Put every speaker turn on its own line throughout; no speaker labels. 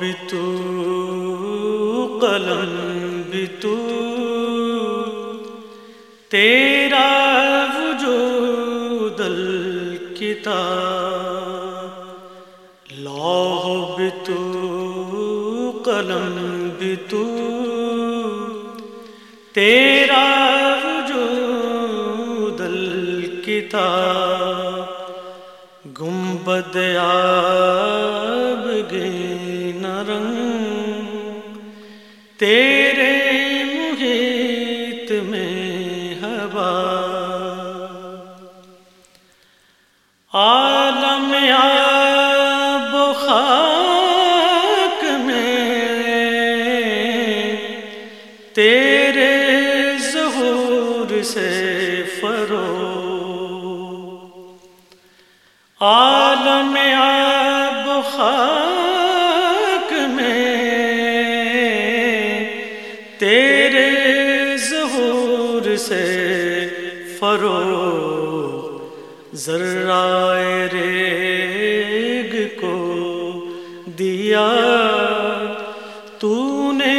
بھی تو قلم بھی تو تیرا وجود الکتاب۔ لوح بھی تو قلم بھی تو تیرا وجود الکتاب۔ گنبد آب گین تیرے محیط میں ہوا۔ عالم آب و خاک میں تیرے ظہور سے فرو۔ عالم سے فرو ذرائے ریگ کو دیا۔ تو نے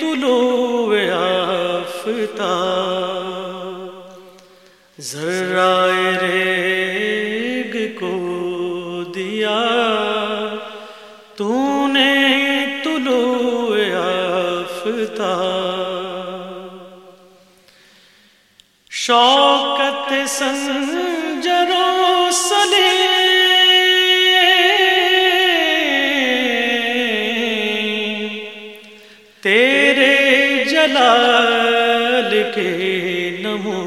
طلوع آفتاب ذرائے ریگ کو دیا۔ تو نے طلوع آفتاب شوکت سنجروں سلے تیرے جلال کے نمو۔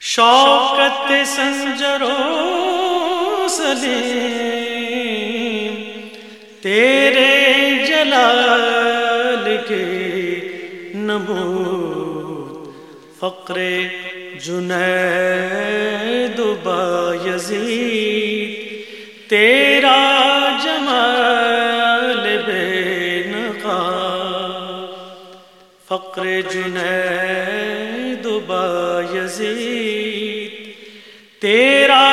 شوکت سنجروں سلے تیرے جلال کے نمو۔ فقر جنید با یزید، تیرا جمال بے نقاب فقر جنید با یزید، تیرا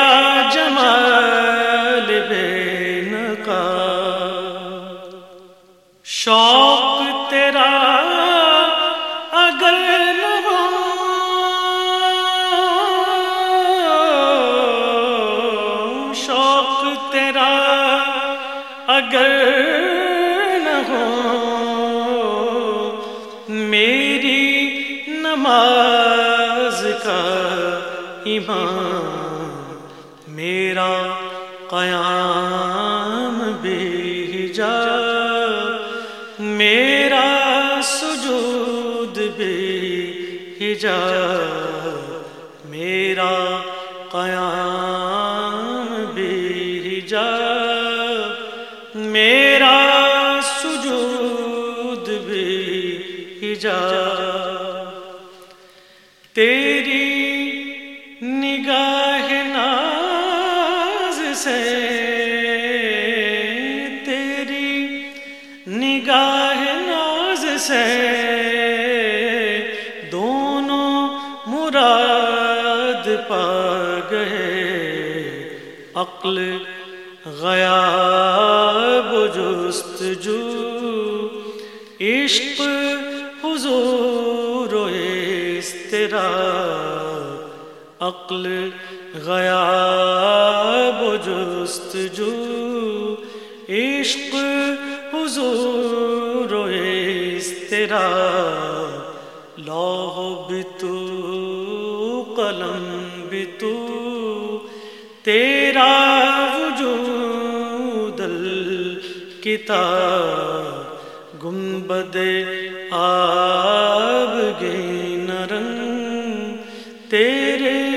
جمال بے نقاب شوق تیرا تیرا اگر نہ ہو، میری نماز کا ایمان، میرا قیام بھی جا میرا سجود بھی جا میرا قیام سجود بھی جا۔ تیری نگاہ ناز سے تیری نگاہ ناز سے دونوں مراد پا گئے، عقل غیاب و جستجو، عشق، حضور و استرا، عقل غیاب و جستجو، عشق، حضور و استرا لوح بھی کتاب گنبد آب گین رنگ تیرے